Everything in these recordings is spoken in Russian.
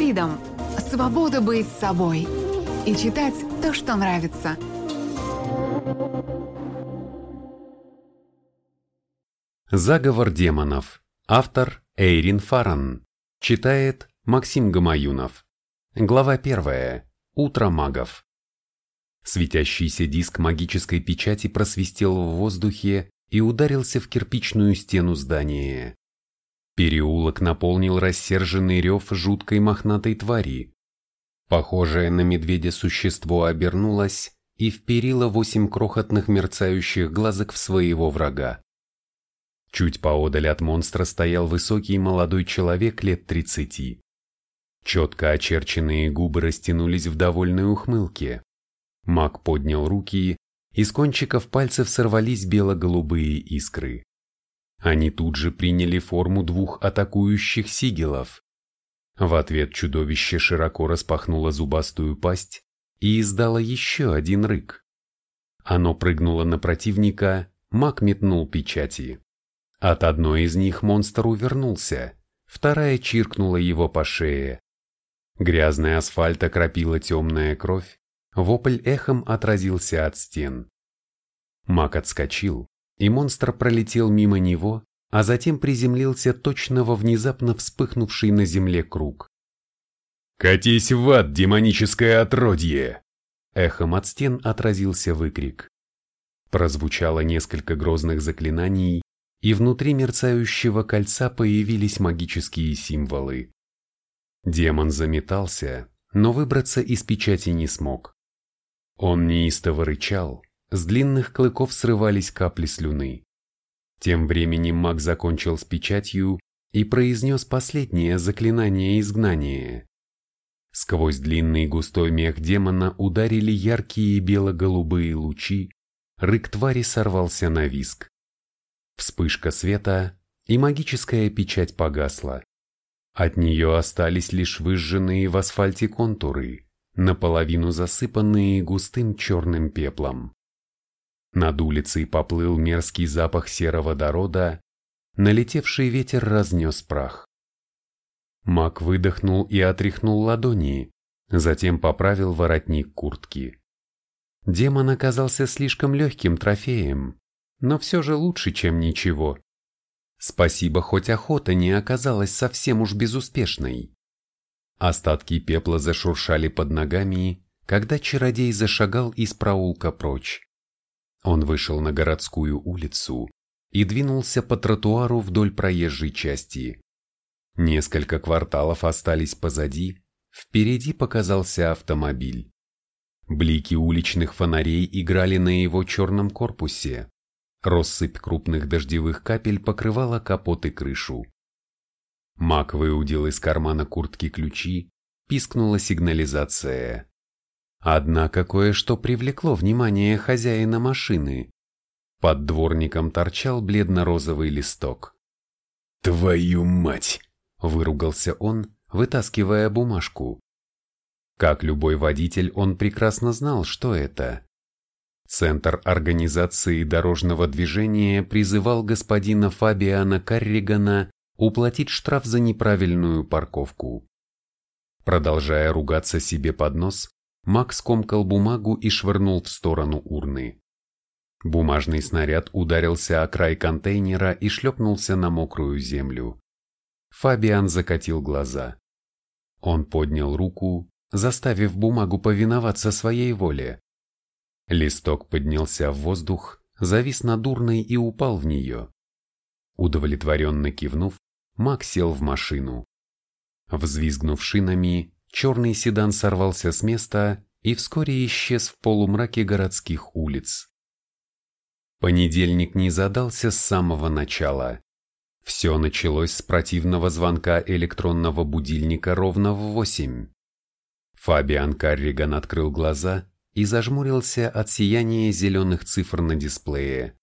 Freedom – свобода быть собой и читать то, что нравится. Заговор демонов. Автор Эйрин Фаран. Читает Максим Гамаюнов. Глава первая. Утро магов. Светящийся диск магической печати просвистел в воздухе и ударился в кирпичную стену здания. Переулок наполнил рассерженный рев жуткой мохнатой твари. Похожее на медведя существо обернулось и вперило восемь крохотных мерцающих глазок в своего врага. Чуть поодаль от монстра стоял высокий молодой человек лет тридцати. Четко очерченные губы растянулись в довольной ухмылке. Маг поднял руки, и с кончиков пальцев сорвались бело-голубые искры. Они тут же приняли форму двух атакующих сигелов. В ответ чудовище широко распахнуло зубастую пасть и издало еще один рык. Оно прыгнуло на противника, маг метнул печати. От одной из них монстр увернулся, вторая чиркнула его по шее. Грязный асфальт окропила темная кровь, вопль эхом отразился от стен. Маг отскочил, и монстр пролетел мимо него, а затем приземлился точно во внезапно вспыхнувший на земле круг. «Катись в ад, демоническое отродье!» Эхом от стен отразился выкрик. Прозвучало несколько грозных заклинаний, и внутри мерцающего кольца появились магические символы. Демон заметался, но выбраться из печати не смог. Он неистово рычал, с длинных клыков срывались капли слюны. Тем временем маг закончил с печатью и произнес последнее заклинание изгнания. Сквозь длинный густой мех демона ударили яркие бело-голубые лучи, рык твари сорвался на виск. Вспышка света, и магическая печать погасла. От нее остались лишь выжженные в асфальте контуры, наполовину засыпанные густым черным пеплом. Над улицей поплыл мерзкий запах сероводорода, налетевший ветер разнес прах. Мак выдохнул и отряхнул ладони, затем поправил воротник куртки. Демон оказался слишком легким трофеем, но все же лучше, чем ничего. Спасибо, хоть охота не оказалась совсем уж безуспешной. Остатки пепла зашуршали под ногами, когда чародей зашагал из проулка прочь. Он вышел на городскую улицу и двинулся по тротуару вдоль проезжей части. Несколько кварталов остались позади, впереди показался автомобиль. Блики уличных фонарей играли на его черном корпусе. Россыпь крупных дождевых капель покрывала капот и крышу. Мак выудил из кармана куртки ключи, пискнула сигнализация. Однако кое-что привлекло внимание хозяина машины. Под дворником торчал бледно-розовый листок. «Твою мать!» – выругался он, вытаскивая бумажку. Как любой водитель, он прекрасно знал, что это. Центр организации дорожного движения призывал господина Фабиана Карригана уплатить штраф за неправильную парковку. Продолжая ругаться себе под нос, Макс скомкал бумагу и швырнул в сторону урны. Бумажный снаряд ударился о край контейнера и шлепнулся на мокрую землю. Фабиан закатил глаза. Он поднял руку, заставив бумагу повиноваться своей воле. Листок поднялся в воздух, завис над урной и упал в нее. Удовлетворенно кивнув, Мак сел в машину. Взвизгнув шинами, черный седан сорвался с места и вскоре исчез в полумраке городских улиц. Понедельник не задался с самого начала. Все началось с противного звонка электронного будильника ровно в восемь. Фабиан Карриган открыл глаза и зажмурился от сияния зеленых цифр на дисплее.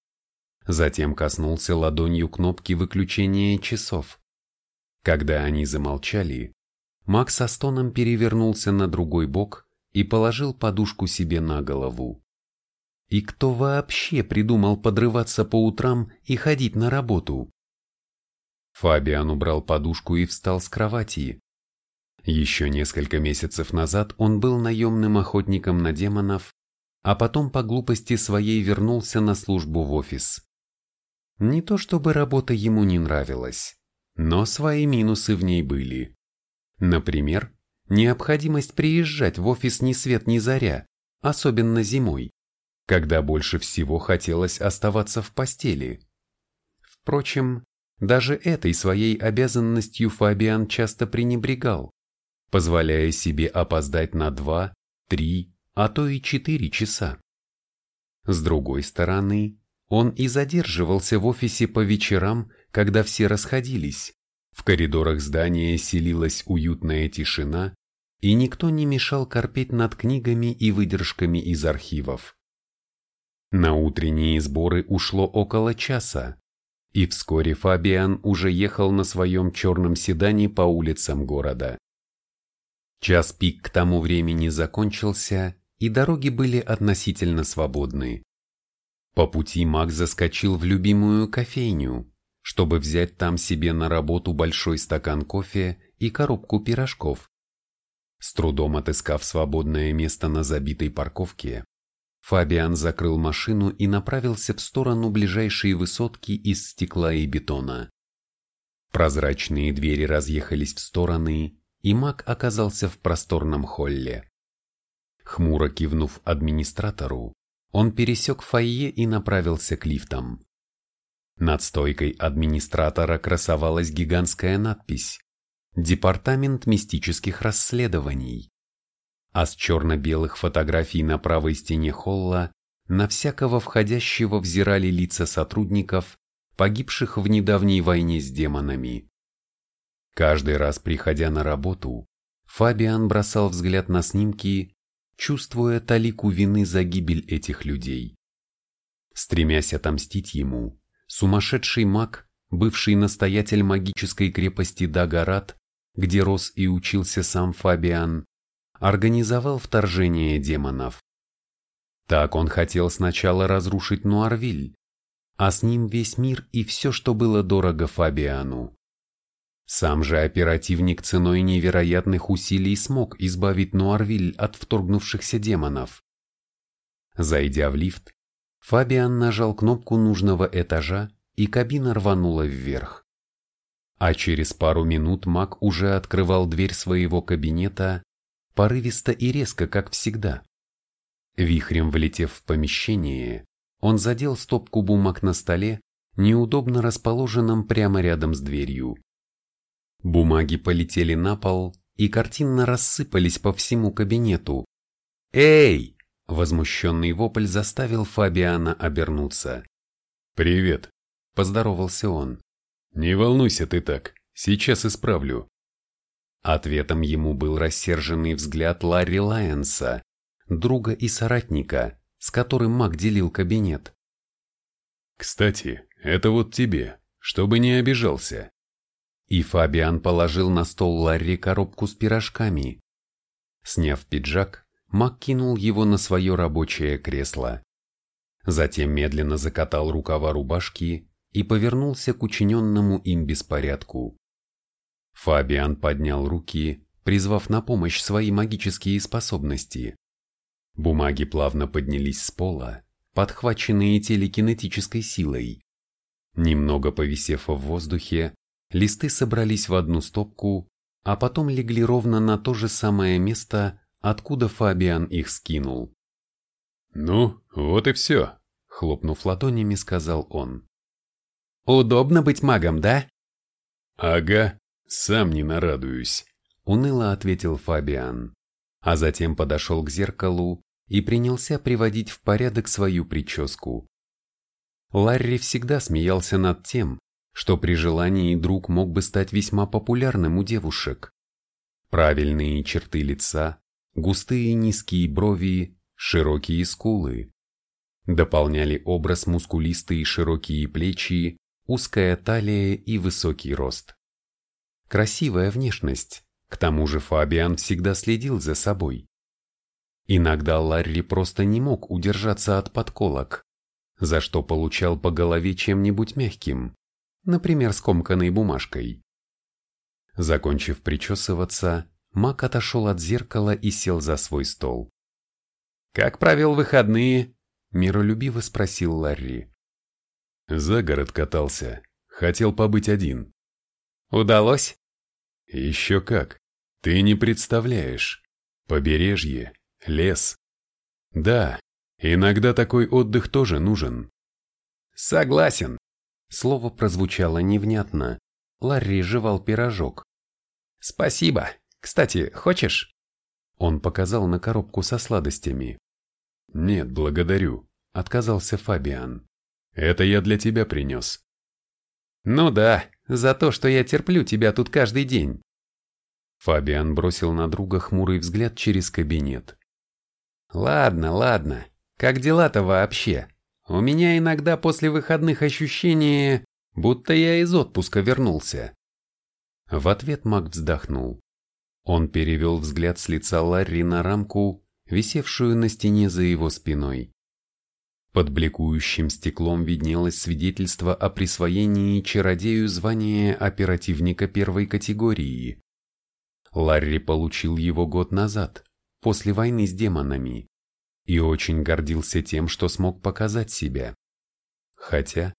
Затем коснулся ладонью кнопки выключения часов. Когда они замолчали, Макс со стоном перевернулся на другой бок и положил подушку себе на голову. И кто вообще придумал подрываться по утрам и ходить на работу? Фабиан убрал подушку и встал с кровати. Еще несколько месяцев назад он был наемным охотником на демонов, а потом по глупости своей вернулся на службу в офис. Не то чтобы работа ему не нравилась, но свои минусы в ней были. Например, необходимость приезжать в офис ни свет ни заря, особенно зимой, когда больше всего хотелось оставаться в постели. Впрочем, даже этой своей обязанностью Фабиан часто пренебрегал, позволяя себе опоздать на два, три, а то и четыре часа. С другой стороны, он и задерживался в офисе по вечерам, когда все расходились. В коридорах здания селилась уютная тишина, и никто не мешал корпеть над книгами и выдержками из архивов. На утренние сборы ушло около часа, и вскоре Фабиан уже ехал на своем черном седане по улицам города. Час пик к тому времени закончился, и дороги были относительно свободны. По пути Мак заскочил в любимую кофейню, чтобы взять там себе на работу большой стакан кофе и коробку пирожков. С трудом отыскав свободное место на забитой парковке, Фабиан закрыл машину и направился в сторону ближайшей высотки из стекла и бетона. Прозрачные двери разъехались в стороны, и Мак оказался в просторном холле. Хмуро кивнув администратору, он пересек фойе и направился к лифтам. Над стойкой администратора красовалась гигантская надпись «Департамент мистических расследований» а с черно-белых фотографий на правой стене холла на всякого входящего взирали лица сотрудников, погибших в недавней войне с демонами. Каждый раз приходя на работу, Фабиан бросал взгляд на снимки, чувствуя талику вины за гибель этих людей. Стремясь отомстить ему, сумасшедший маг, бывший настоятель магической крепости Дагарат, где рос и учился сам Фабиан, организовал вторжение демонов. Так он хотел сначала разрушить Нуарвиль, а с ним весь мир и все, что было дорого Фабиану. Сам же оперативник ценой невероятных усилий смог избавить Нуарвиль от вторгнувшихся демонов. Зайдя в лифт, Фабиан нажал кнопку нужного этажа, и кабина рванула вверх. А через пару минут Мак уже открывал дверь своего кабинета порывисто и резко, как всегда. Вихрем влетев в помещение, он задел стопку бумаг на столе, неудобно расположенном прямо рядом с дверью. Бумаги полетели на пол и картинно рассыпались по всему кабинету. «Эй!» – возмущенный вопль заставил Фабиана обернуться. «Привет!» – поздоровался он. «Не волнуйся ты так, сейчас исправлю». Ответом ему был рассерженный взгляд Ларри Лайенса, друга и соратника, с которым Мак делил кабинет. «Кстати, это вот тебе, чтобы не обижался». И Фабиан положил на стол Ларри коробку с пирожками. Сняв пиджак, Мак кинул его на свое рабочее кресло. Затем медленно закатал рукава рубашки и повернулся к учиненному им беспорядку. Фабиан поднял руки, призвав на помощь свои магические способности. Бумаги плавно поднялись с пола, подхваченные телекинетической силой. Немного повисев в воздухе, листы собрались в одну стопку, а потом легли ровно на то же самое место, откуда Фабиан их скинул. «Ну, вот и все», — хлопнув ладонями, сказал он. «Удобно быть магом, да?» «Ага», «Сам не нарадуюсь», — уныло ответил Фабиан, а затем подошел к зеркалу и принялся приводить в порядок свою прическу. Ларри всегда смеялся над тем, что при желании друг мог бы стать весьма популярным у девушек. Правильные черты лица, густые низкие брови, широкие скулы. Дополняли образ мускулистые широкие плечи, узкая талия и высокий рост. Красивая внешность. К тому же Фабиан всегда следил за собой. Иногда Ларри просто не мог удержаться от подколок, за что получал по голове чем-нибудь мягким, например, скомканной бумажкой. Закончив причесываться, Мак отошел от зеркала и сел за свой стол. «Как провел выходные?» – миролюбиво спросил Ларри. «За город катался. Хотел побыть один». «Удалось?» «Еще как. Ты не представляешь. Побережье, лес. Да, иногда такой отдых тоже нужен». «Согласен». Слово прозвучало невнятно. Ларри жевал пирожок. «Спасибо. Кстати, хочешь?» Он показал на коробку со сладостями. «Нет, благодарю», — отказался Фабиан. «Это я для тебя принес». «Ну да, за то, что я терплю тебя тут каждый день». Фабиан бросил на друга хмурый взгляд через кабинет. «Ладно, ладно. Как дела-то вообще? У меня иногда после выходных ощущение, будто я из отпуска вернулся». В ответ Мак вздохнул. Он перевел взгляд с лица Ларри на рамку, висевшую на стене за его спиной. Под бликующим стеклом виднелось свидетельство о присвоении чародею звания оперативника первой категории. Ларри получил его год назад, после войны с демонами, и очень гордился тем, что смог показать себя. Хотя,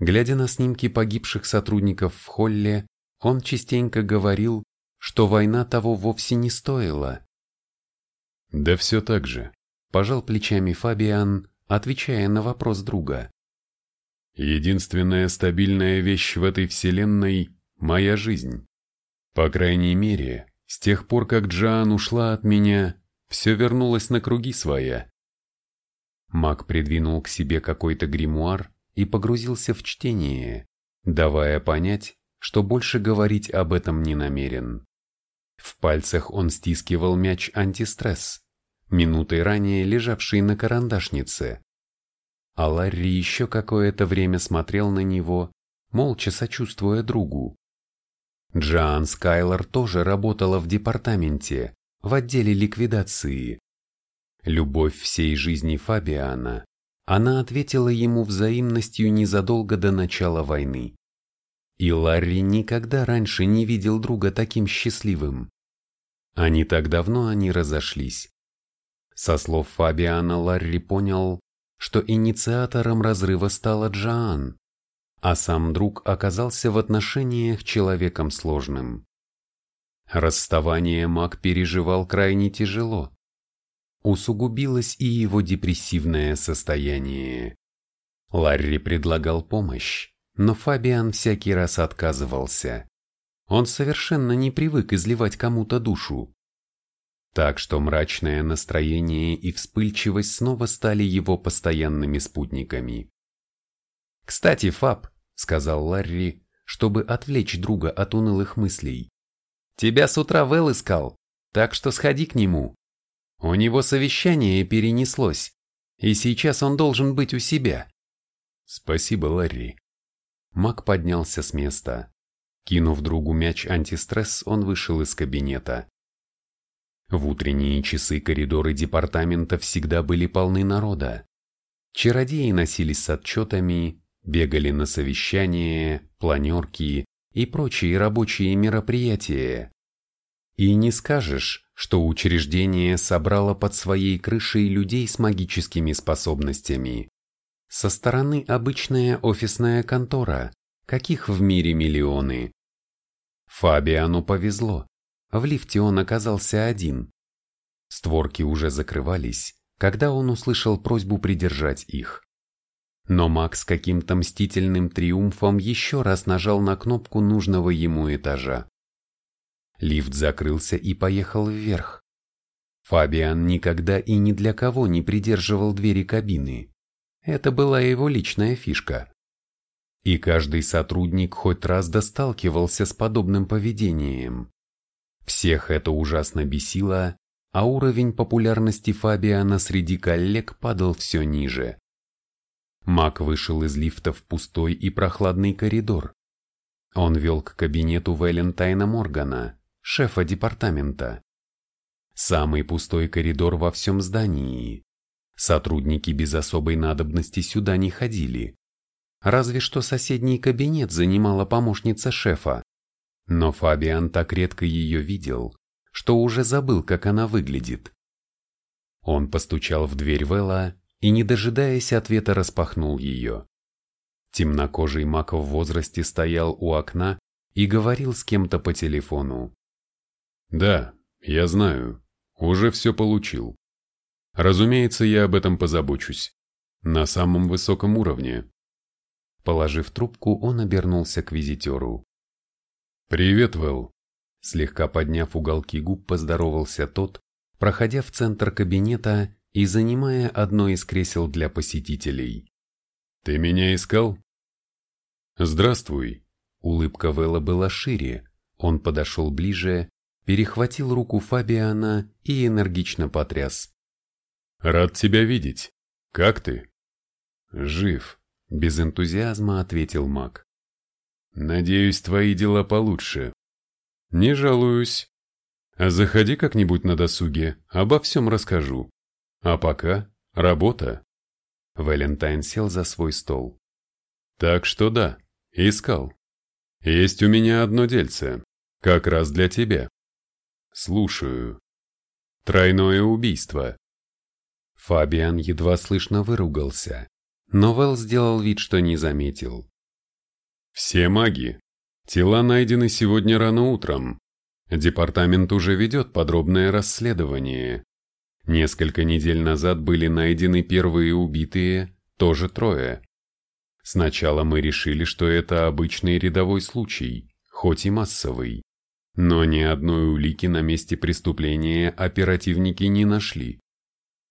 глядя на снимки погибших сотрудников в холле, он частенько говорил, что война того вовсе не стоила. «Да все так же», – пожал плечами Фабиан, отвечая на вопрос друга. «Единственная стабильная вещь в этой вселенной – моя жизнь. По крайней мере, с тех пор, как Джоан ушла от меня, все вернулось на круги своя». Маг придвинул к себе какой-то гримуар и погрузился в чтение, давая понять, что больше говорить об этом не намерен. В пальцах он стискивал мяч антистресс, минутой ранее лежавший на карандашнице. А Ларри еще какое-то время смотрел на него, молча сочувствуя другу. Джоан Скайлор тоже работала в департаменте, в отделе ликвидации. Любовь всей жизни Фабиана, она ответила ему взаимностью незадолго до начала войны. И Ларри никогда раньше не видел друга таким счастливым. Не так давно они разошлись. Со слов Фабиана Ларри понял, что инициатором разрыва стала Джоан, а сам друг оказался в отношениях человеком сложным. Расставание Мак переживал крайне тяжело. Усугубилось и его депрессивное состояние. Ларри предлагал помощь, но Фабиан всякий раз отказывался. Он совершенно не привык изливать кому-то душу. Так что мрачное настроение и вспыльчивость снова стали его постоянными спутниками. «Кстати, Фаб», — сказал Ларри, чтобы отвлечь друга от унылых мыслей, «тебя с утра Вэл искал, так что сходи к нему. У него совещание перенеслось, и сейчас он должен быть у себя». «Спасибо, Ларри». Мак поднялся с места. Кинув другу мяч антистресс, он вышел из кабинета. В утренние часы коридоры департамента всегда были полны народа. Чародеи носились с отчетами, бегали на совещания, планерки и прочие рабочие мероприятия. И не скажешь, что учреждение собрало под своей крышей людей с магическими способностями. Со стороны обычная офисная контора, каких в мире миллионы. Фабиану повезло. В лифте он оказался один. Створки уже закрывались, когда он услышал просьбу придержать их. Но Макс каким-то мстительным триумфом еще раз нажал на кнопку нужного ему этажа. Лифт закрылся и поехал вверх. Фабиан никогда и ни для кого не придерживал двери кабины. Это была его личная фишка. И каждый сотрудник хоть раз досталкивался с подобным поведением. Всех это ужасно бесило, а уровень популярности Фабиана среди коллег падал все ниже. Мак вышел из лифта в пустой и прохладный коридор. Он вел к кабинету Валентайна Моргана, шефа департамента. Самый пустой коридор во всем здании. Сотрудники без особой надобности сюда не ходили. Разве что соседний кабинет занимала помощница шефа. Но Фабиан так редко ее видел, что уже забыл, как она выглядит. Он постучал в дверь Вэлла и, не дожидаясь ответа, распахнул ее. Темнокожий маг в возрасте стоял у окна и говорил с кем-то по телефону. «Да, я знаю. Уже все получил. Разумеется, я об этом позабочусь. На самом высоком уровне». Положив трубку, он обернулся к визитеру. «Привет, Вэл». Слегка подняв уголки губ, поздоровался тот, проходя в центр кабинета и занимая одно из кресел для посетителей. «Ты меня искал?» «Здравствуй!» Улыбка Вэлла была шире. Он подошел ближе, перехватил руку Фабиана и энергично потряс. «Рад тебя видеть. Как ты?» «Жив», — без энтузиазма ответил маг. «Надеюсь, твои дела получше». «Не жалуюсь. Заходи как-нибудь на досуге, обо всем расскажу. А пока работа». Валентайн сел за свой стол. «Так что да, Искал. Есть у меня одно дельце. Как раз для тебя. Слушаю. Тройное убийство. Фабиан едва слышно выругался, но Вэл сделал вид, что не заметил. Все маги. Тела найдены сегодня рано утром. Департамент уже ведет подробное расследование. Несколько недель назад были найдены первые убитые, тоже трое. Сначала мы решили, что это обычный рядовой случай, хоть и массовый. Но ни одной улики на месте преступления оперативники не нашли.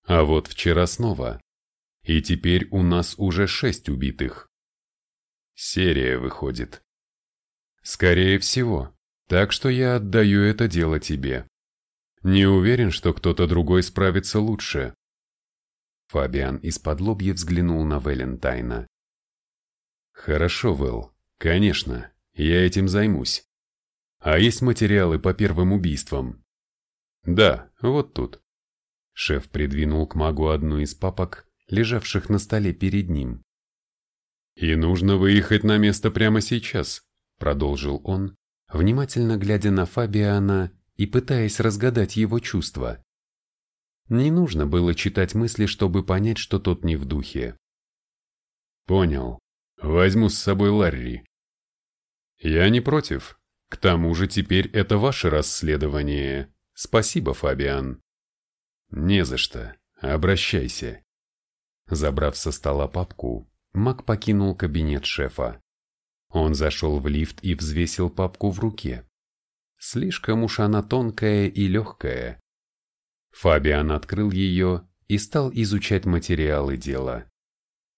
А вот вчера снова. И теперь у нас уже шесть убитых. Серия выходит. Скорее всего. Так что я отдаю это дело тебе. Не уверен, что кто-то другой справится лучше. Фабиан из-под лобья взглянул на Валентайна. Хорошо, Вэл, конечно, я этим займусь. А есть материалы по первым убийствам? Да, вот тут. Шеф придвинул к магу одну из папок, лежавших на столе перед ним. «И нужно выехать на место прямо сейчас», — продолжил он, внимательно глядя на Фабиана и пытаясь разгадать его чувства. Не нужно было читать мысли, чтобы понять, что тот не в духе. «Понял. Возьму с собой Ларри. Я не против. К тому же теперь это ваше расследование. Спасибо, Фабиан. Не за что. Обращайся. Забрав со стола папку, Мак покинул кабинет шефа. Он зашел в лифт и взвесил папку в руке. Слишком уж она тонкая и легкая. Фабиан открыл ее и стал изучать материалы дела.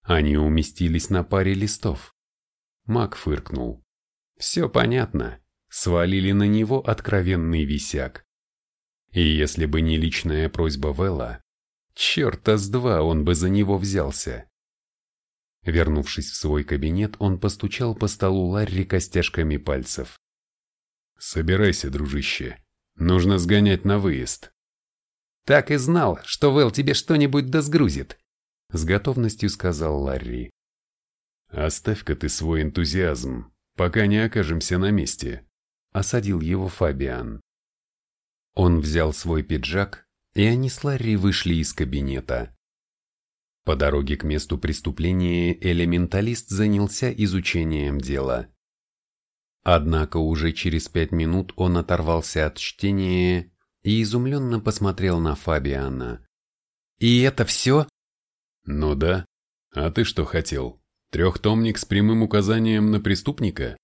Они уместились на паре листов. Мак фыркнул. Все понятно. Свалили на него откровенный висяк. И если бы не личная просьба Вэлла, черта с два он бы за него взялся. Вернувшись в свой кабинет, он постучал по столу Ларри костяшками пальцев. «Собирайся, дружище. Нужно сгонять на выезд». «Так и знал, что Вэл тебе что-нибудь досгрузит», — с готовностью сказал Ларри. «Оставь-ка ты свой энтузиазм, пока не окажемся на месте», — осадил его Фабиан. Он взял свой пиджак, и они с Ларри вышли из кабинета. По дороге к месту преступления элементалист занялся изучением дела. Однако уже через пять минут он оторвался от чтения и изумленно посмотрел на Фабиана. «И это все?» Ну да. А ты что хотел? Трехтомник с прямым указанием на преступника?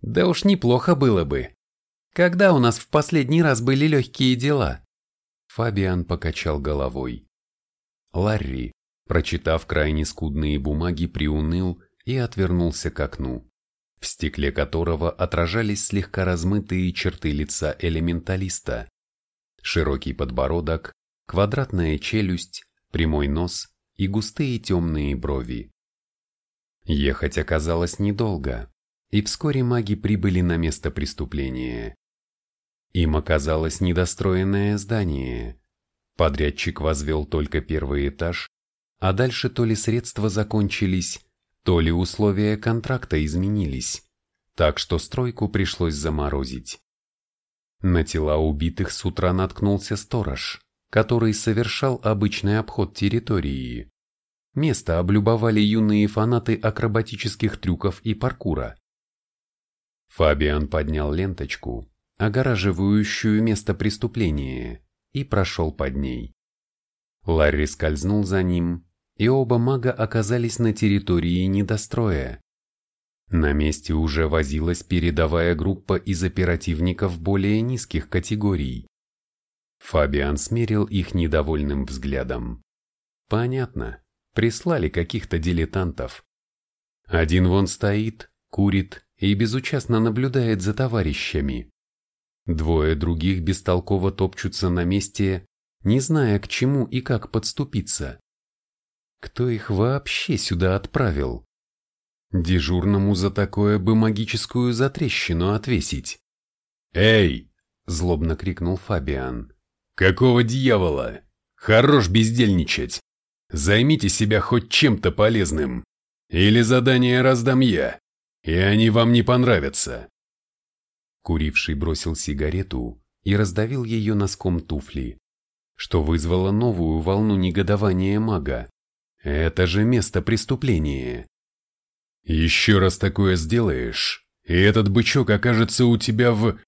Да уж неплохо было бы. Когда у нас в последний раз были легкие дела? Фабиан покачал головой. Ларри, прочитав крайне скудные бумаги, приуныл и отвернулся к окну, в стекле которого отражались слегка размытые черты лица элементалиста. Широкий подбородок, квадратная челюсть, прямой нос и густые темные брови. Ехать оказалось недолго, и вскоре маги прибыли на место преступления. Им оказалось недостроенное здание. Подрядчик возвел только первый этаж, а дальше то ли средства закончились, то ли условия контракта изменились, так что стройку пришлось заморозить. На тела убитых с утра наткнулся сторож, который совершал обычный обход территории. Место облюбовали юные фанаты акробатических трюков и паркура. Фабиан поднял ленточку, огораживающую место преступления, и прошел под ней. Ларри скользнул за ним, и оба мага оказались на территории недостроя. На месте уже возилась передовая группа из оперативников более низких категорий. Фабиан смерил их недовольным взглядом. Понятно, прислали каких-то дилетантов. Один вон стоит, курит и безучастно наблюдает за товарищами. Двое других бестолково топчутся на месте, не зная к чему и как подступиться. Кто их вообще сюда отправил? Дежурному за такое бы магическую затрещину отвесить. «Эй!» – злобно крикнул Фабиан. «Какого дьявола? Хорош бездельничать! Займите себя хоть чем-то полезным! Или задание раздам я, и они вам не понравятся!» Куривший бросил сигарету и раздавил ее носком туфли, что вызвало новую волну негодования мага. Это же место преступления. Еще раз такое сделаешь, и этот бычок окажется у тебя в...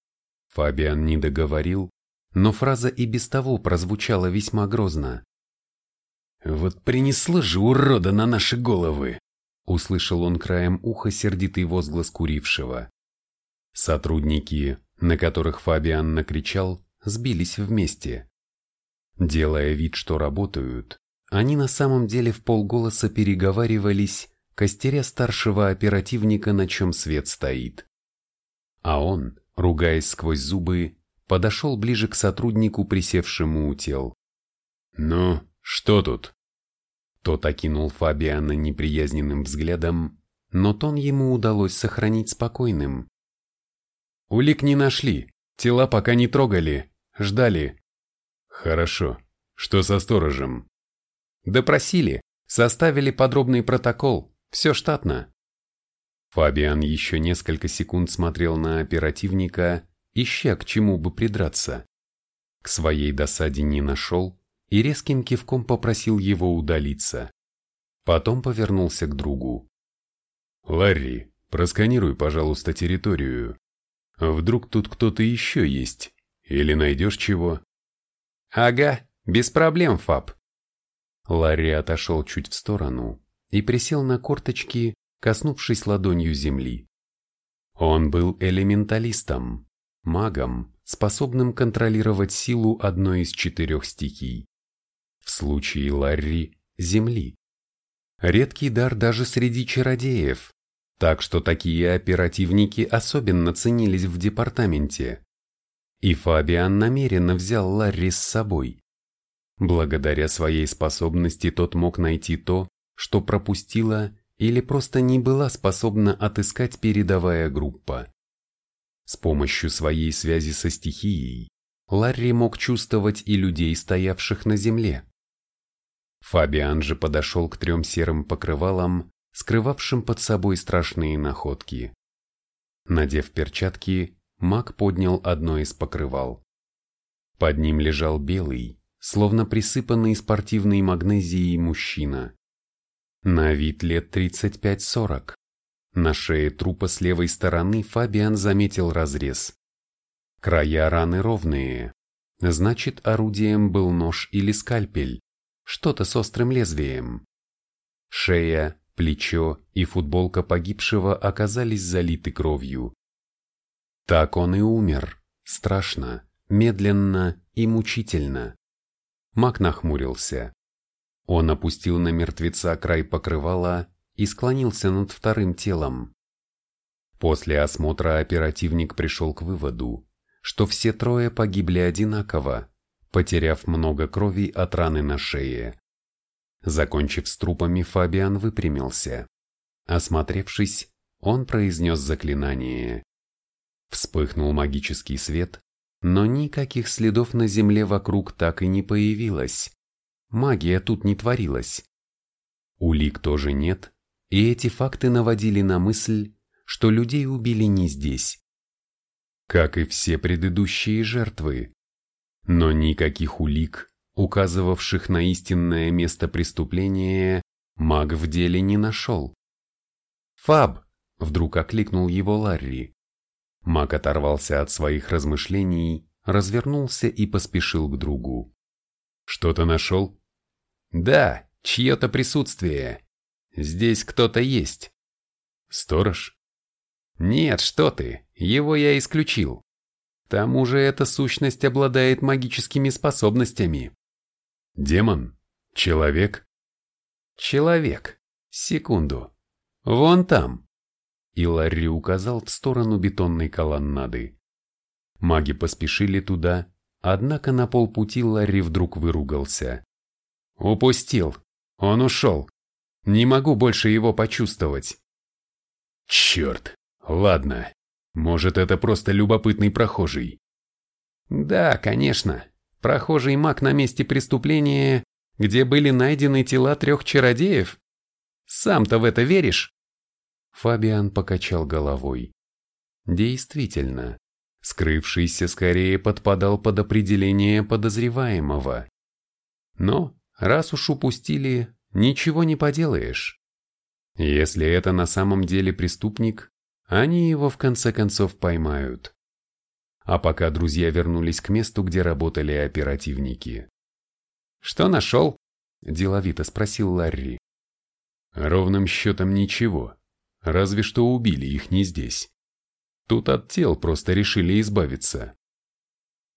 Фабиан не договорил, но фраза и без того прозвучала весьма грозно. «Вот принесло же урода на наши головы!» Услышал он краем уха сердитый возглас курившего. Сотрудники, на которых Фабиан накричал, сбились вместе. Делая вид, что работают, они на самом деле в полголоса переговаривались, костеря старшего оперативника, на чем свет стоит. А он, ругаясь сквозь зубы, подошел ближе к сотруднику, присевшему у тел. «Ну, что тут?» Тот окинул Фабиана неприязненным взглядом, но тон ему удалось сохранить спокойным. «Улик не нашли, тела пока не трогали, ждали». «Хорошо. Что со сторожем?» Допросили, составили подробный протокол, все штатно. Фабиан еще несколько секунд смотрел на оперативника, ища к чему бы придраться. К своей досаде не нашел и резким кивком попросил его удалиться. Потом повернулся к другу. «Ларри, просканируй, пожалуйста, территорию. Вдруг тут кто-то еще есть? Или найдешь чего?» «Ага, без проблем, Фаб», Ларри отошел чуть в сторону и присел на корточки, коснувшись ладонью земли. Он был элементалистом, магом, способным контролировать силу одной из четырех стихий. В случае Ларри – земли. Редкий дар даже среди чародеев, так что такие оперативники особенно ценились в департаменте. И Фабиан намеренно взял Ларри с собой. Благодаря своей способности тот мог найти то, что пропустила или просто не была способна отыскать передовая группа. С помощью своей связи со стихией Ларри мог чувствовать и людей, стоявших на земле. Фабиан же подошел к трем серым покрывалам, скрывавшим под собой страшные находки. Надев перчатки, маг поднял одно из покрывал. Под ним лежал белый, словно присыпанный спортивной магнезией мужчина. На вид лет 35-40. На шее трупа с левой стороны Фабиан заметил разрез. Края раны ровные. Значит, орудием был нож или скальпель, что-то с острым лезвием. Шея, плечо и футболка погибшего оказались залиты кровью. Так он и умер, страшно, медленно и мучительно. Мак нахмурился. Он опустил на мертвеца край покрывала и склонился над вторым телом. После осмотра оперативник пришел к выводу, что все трое погибли одинаково, потеряв много крови от раны на шее. Закончив с трупами, Фабиан выпрямился. Осмотревшись, он произнес заклинание. Вспыхнул магический свет, но никаких следов на земле вокруг так и не появилось. Магия тут не творилась. Улик тоже нет, и эти факты наводили на мысль, что людей убили не здесь. как и все предыдущие жертвы. Но никаких улик, указывавших на истинное место преступления, маг в деле не нашел. «Фаб!» – вдруг окликнул его Ларри. Маг оторвался от своих размышлений, развернулся и поспешил к другу. «Что-то нашел?» «Да, чье-то присутствие. Здесь кто-то есть». «Сторож?» «Нет, что ты, его я исключил. К тому же эта сущность обладает магическими способностями». «Демон? Человек?» «Человек. Секунду. Вон там». И Ларри указал в сторону бетонной колоннады. Маги поспешили туда, однако на полпути Ларри вдруг выругался. «Упустил. Он ушел. Не могу больше его почувствовать». «Черт! Ладно. Может, это просто любопытный прохожий?» «Да, конечно. Прохожий маг на месте преступления, где были найдены тела трех чародеев? Сам-то в это веришь?» Фабиан покачал головой. Действительно, скрывшийся скорее подпадал под определение подозреваемого. Но, раз уж упустили, ничего не поделаешь. Если это на самом деле преступник, они его в конце концов поймают. А пока друзья вернулись к месту, где работали оперативники. «Что нашел?» – деловито спросил Ларри. «Ровным счетом ничего», Разве что убили их не здесь. Тут от тел просто решили избавиться.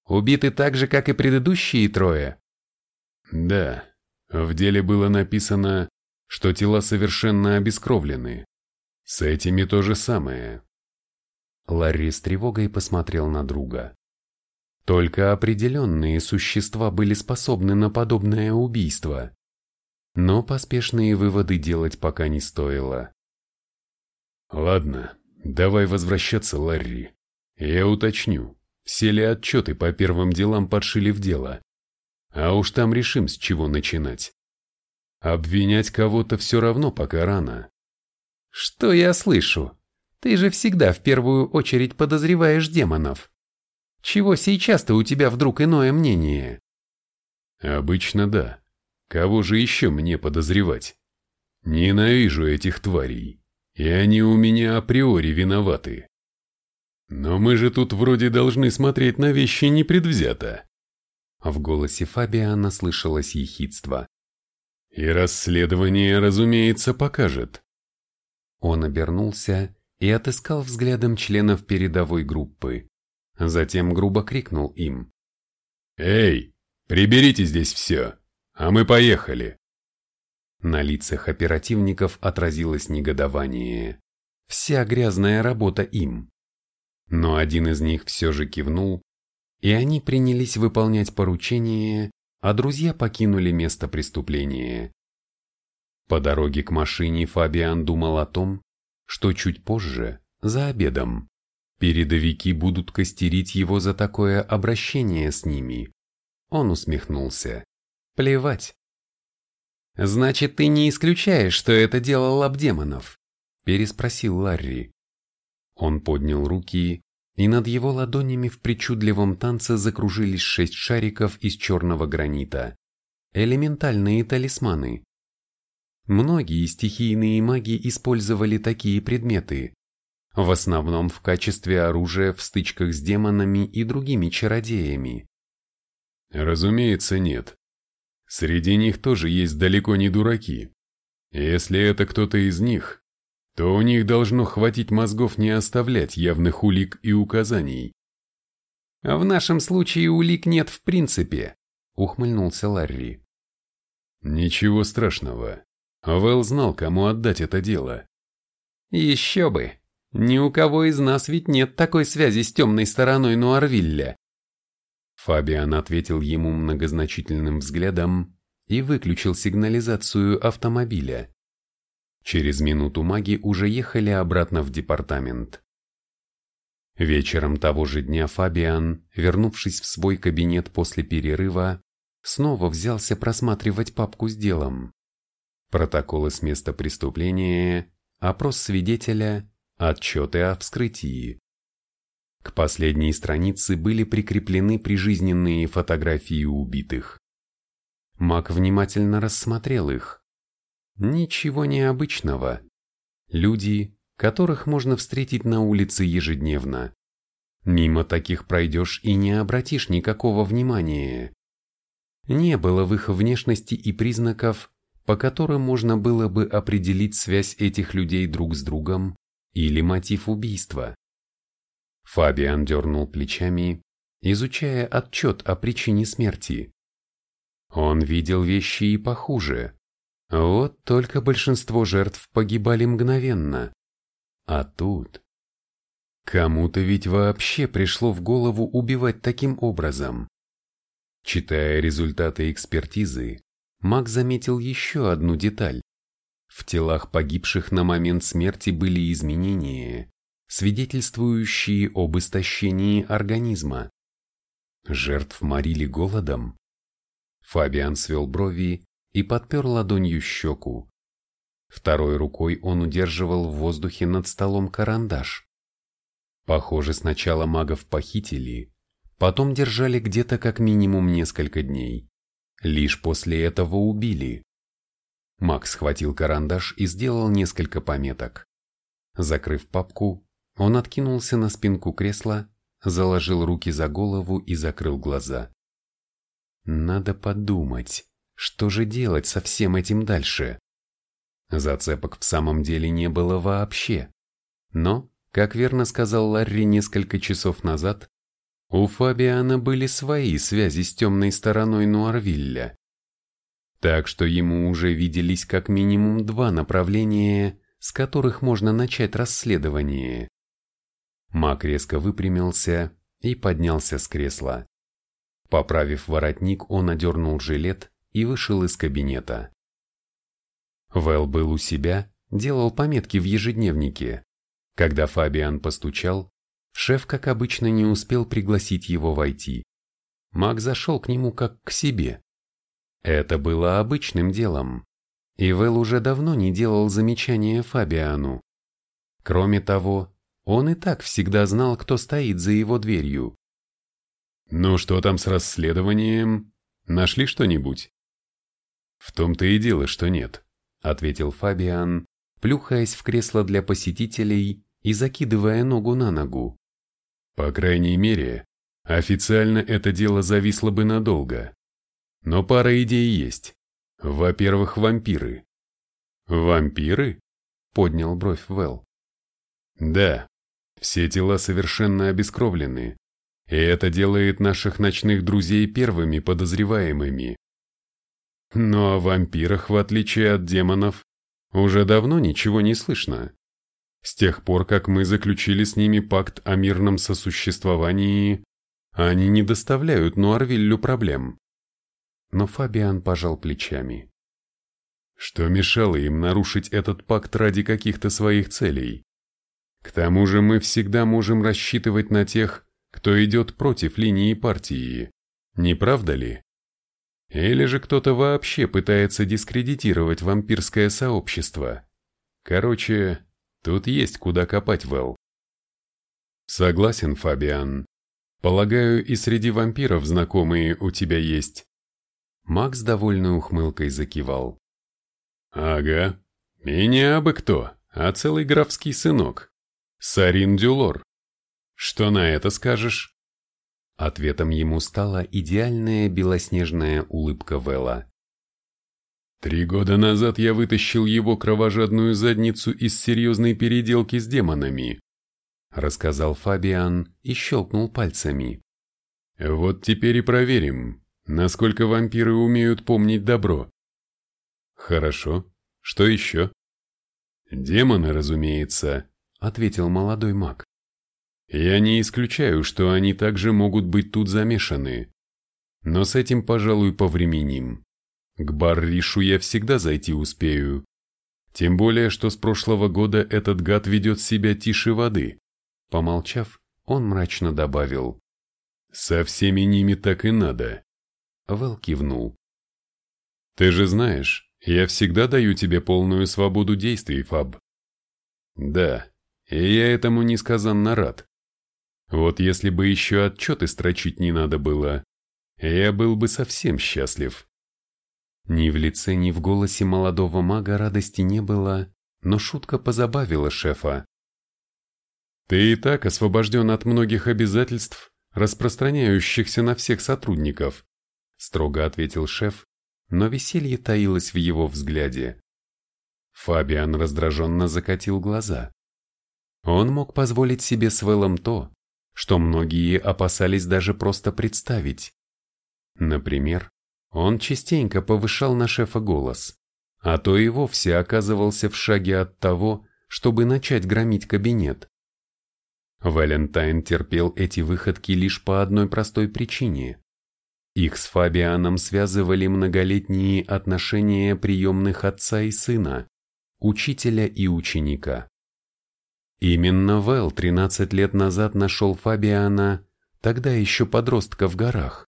Убиты так же, как и предыдущие трое? Да. В деле было написано, что тела совершенно обескровлены. С этими то же самое. Ларри с тревогой посмотрел на друга. Только определенные существа были способны на подобное убийство. Но поспешные выводы делать пока не стоило. Ладно, давай возвращаться, Ларри. Я уточню, все ли отчеты по первым делам подшили в дело. А уж там решим, с чего начинать. Обвинять кого-то все равно пока рано. Что я слышу? Ты же всегда в первую очередь подозреваешь демонов. Чего сейчас-то у тебя вдруг иное мнение? Обычно да. Кого же еще мне подозревать? Ненавижу этих тварей и они у меня априори виноваты. Но мы же тут вроде должны смотреть на вещи непредвзято. В голосе Фабиана слышалось ехидство. И расследование, разумеется, покажет. Он обернулся и отыскал взглядом членов передовой группы. Затем грубо крикнул им. «Эй, приберите здесь все, а мы поехали!» На лицах оперативников отразилось негодование. Вся грязная работа им. Но один из них все же кивнул, и они принялись выполнять поручение, а друзья покинули место преступления. По дороге к машине Фабиан думал о том, что чуть позже, за обедом, передовики будут костерить его за такое обращение с ними. Он усмехнулся. Плевать. «Значит, ты не исключаешь, что это делал Абдемонов?» – переспросил Ларри. Он поднял руки, и над его ладонями в причудливом танце закружились шесть шариков из черного гранита. Элементальные талисманы. Многие стихийные маги использовали такие предметы, в основном в качестве оружия в стычках с демонами и другими чародеями. Разумеется, нет. Среди них тоже есть далеко не дураки. Если это кто-то из них, то у них должно хватить мозгов не оставлять явных улик и указаний. «А в нашем случае улик нет в принципе», — ухмыльнулся Ларри. «Ничего страшного. Вэл знал, кому отдать это дело». «Еще бы. Ни у кого из нас ведь нет такой связи с темной стороной Нуарвилля. Фабиан ответил ему многозначительным взглядом и выключил сигнализацию автомобиля. Через минуту маги уже ехали обратно в департамент. Вечером того же дня Фабиан, вернувшись в свой кабинет после перерыва, снова взялся просматривать папку с делом. Протоколы с места преступления, опрос свидетеля, отчеты о вскрытии. К последней странице были прикреплены прижизненные фотографии убитых. Мак внимательно рассмотрел их. Ничего необычного. Люди, которых можно встретить на улице ежедневно. Мимо таких пройдешь и не обратишь никакого внимания. Не было в их внешности и признаков, по которым можно было бы определить связь этих людей друг с другом или мотив убийства. Фабиан дернул плечами, изучая отчет о причине смерти. Он видел вещи и похуже. Вот только большинство жертв погибали мгновенно. А тут... Кому-то ведь вообще пришло в голову убивать таким образом. Читая результаты экспертизы, Мак заметил еще одну деталь. В телах погибших на момент смерти были изменения, свидетельствующие об истощении организма. Жертв морили голодом. Фабиан свел брови и подпер ладонью щеку. Второй рукой он удерживал в воздухе над столом карандаш. Похоже, сначала магов похитили, потом держали где-то как минимум несколько дней. Лишь после этого убили. Маг схватил карандаш и сделал несколько пометок. Закрыв папку, он откинулся на спинку кресла, заложил руки за голову и закрыл глаза. Надо подумать, что же делать со всем этим дальше? Зацепок в самом деле не было вообще. Но, как верно сказал Ларри несколько часов назад, у Фабиана были свои связи с темной стороной Нуарвилля. Так что ему уже виделись как минимум два направления, с которых можно начать расследование. Мак резко выпрямился и поднялся с кресла. Поправив воротник, он одернул жилет и вышел из кабинета. Вэл был у себя, делал пометки в ежедневнике. Когда Фабиан постучал, шеф, как обычно, не успел пригласить его войти. Мак зашел к нему как к себе. Это было обычным делом, и Вэл уже давно не делал замечания Фабиану. Кроме того, он и так всегда знал, кто стоит за его дверью. «Ну что там с расследованием? Нашли что-нибудь?» «В том-то и дело, что нет», — ответил Фабиан, плюхаясь в кресло для посетителей и закидывая ногу на ногу. «По крайней мере, официально это дело зависло бы надолго. Но пара идей есть. Во-первых, вампиры». «Вампиры?» — поднял бровь Вэл. «Да, все тела совершенно обескровлены, и это делает наших ночных друзей первыми подозреваемыми. Но о вампирах, в отличие от демонов, уже давно ничего не слышно. С тех пор, как мы заключили с ними пакт о мирном сосуществовании, они не доставляют Нуарвиллю проблем. Но Фабиан пожал плечами. Что мешало им нарушить этот пакт ради каких-то своих целей? К тому же мы всегда можем рассчитывать на тех, кто идет против линии партии, не правда ли? Или же кто-то вообще пытается дискредитировать вампирское сообщество. Короче, тут есть куда копать, Вэл. Согласен, Фабиан. Полагаю, и среди вампиров знакомые у тебя есть. Макс довольной ухмылкой закивал. Ага, меня бы кто, а целый графский сынок. Сарин Дюлор. Что на это скажешь? Ответом ему стала идеальная белоснежная улыбка Вэлла. Три года назад я вытащил его кровожадную задницу из серьезной переделки с демонами, рассказал Фабиан и щелкнул пальцами. Вот теперь и проверим, насколько вампиры умеют помнить добро. Хорошо. Что еще? Демоны, разумеется, ответил молодой маг. Я не исключаю, что они также могут быть тут замешаны. Но с этим, пожалуй, повременим. К Барришу я всегда зайти успею. Тем более, что с прошлого года этот гад ведет себя тише воды. Помолчав, он мрачно добавил. Со всеми ними так и надо. Вэл кивнул. Ты же знаешь, я всегда даю тебе полную свободу действий, Фаб. Да, и я этому несказанно рад. Вот если бы еще отчеты строчить не надо было, я был бы совсем счастлив. Ни в лице, ни в голосе молодого мага радости не было, но шутка позабавила шефа. Ты и так освобожден от многих обязательств, распространяющихся на всех сотрудников, строго ответил шеф, но веселье таилось в его взгляде. Фабиан раздраженно закатил глаза. Он мог позволить себе с Вэллом то, что многие опасались даже просто представить. Например, он частенько повышал на шефа голос, а то и вовсе оказывался в шаге от того, чтобы начать громить кабинет. Валентайн терпел эти выходки лишь по одной простой причине. Их с Фабианом связывали многолетние отношения приемных отца и сына, учителя и ученика. Именно Вэл 13 лет назад нашел Фабиана, тогда еще подростка в горах.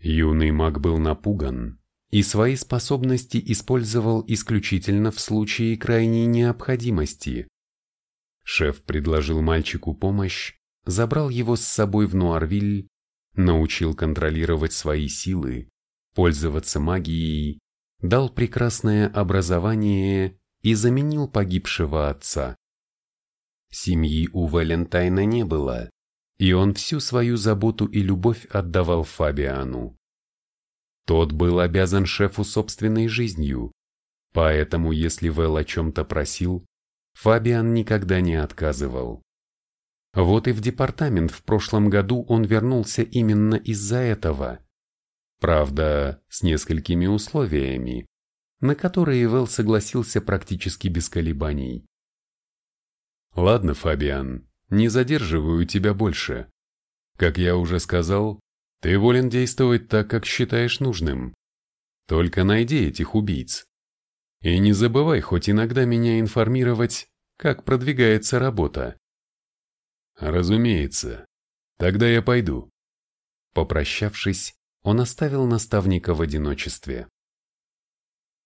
Юный маг был напуган и свои способности использовал исключительно в случае крайней необходимости. Шеф предложил мальчику помощь, забрал его с собой в Нуарвиль, научил контролировать свои силы, пользоваться магией, дал прекрасное образование и заменил погибшего отца. Семьи у Валентайна не было, и он всю свою заботу и любовь отдавал Фабиану. Тот был обязан шефу собственной жизнью, поэтому если Вэл о чем-то просил, Фабиан никогда не отказывал. Вот и в департамент в прошлом году он вернулся именно из-за этого. Правда, с несколькими условиями, на которые Вэл согласился практически без колебаний. Ладно, Фабиан, не задерживаю тебя больше. Как я уже сказал, ты волен действовать так, как считаешь нужным. Только найди этих убийц. И не забывай хоть иногда меня информировать, как продвигается работа. Разумеется. Тогда я пойду. Попрощавшись, он оставил наставника в одиночестве.